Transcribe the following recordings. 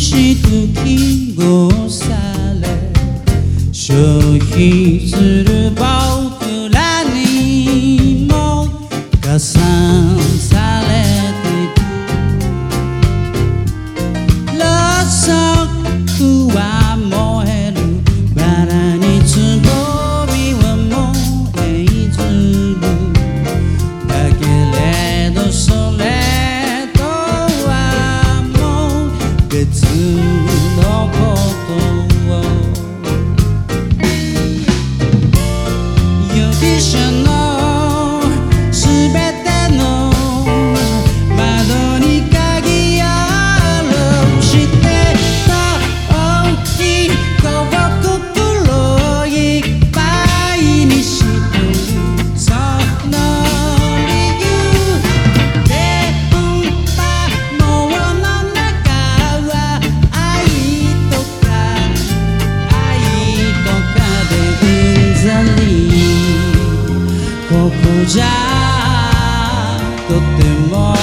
しく記号され消費するここじゃとても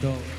都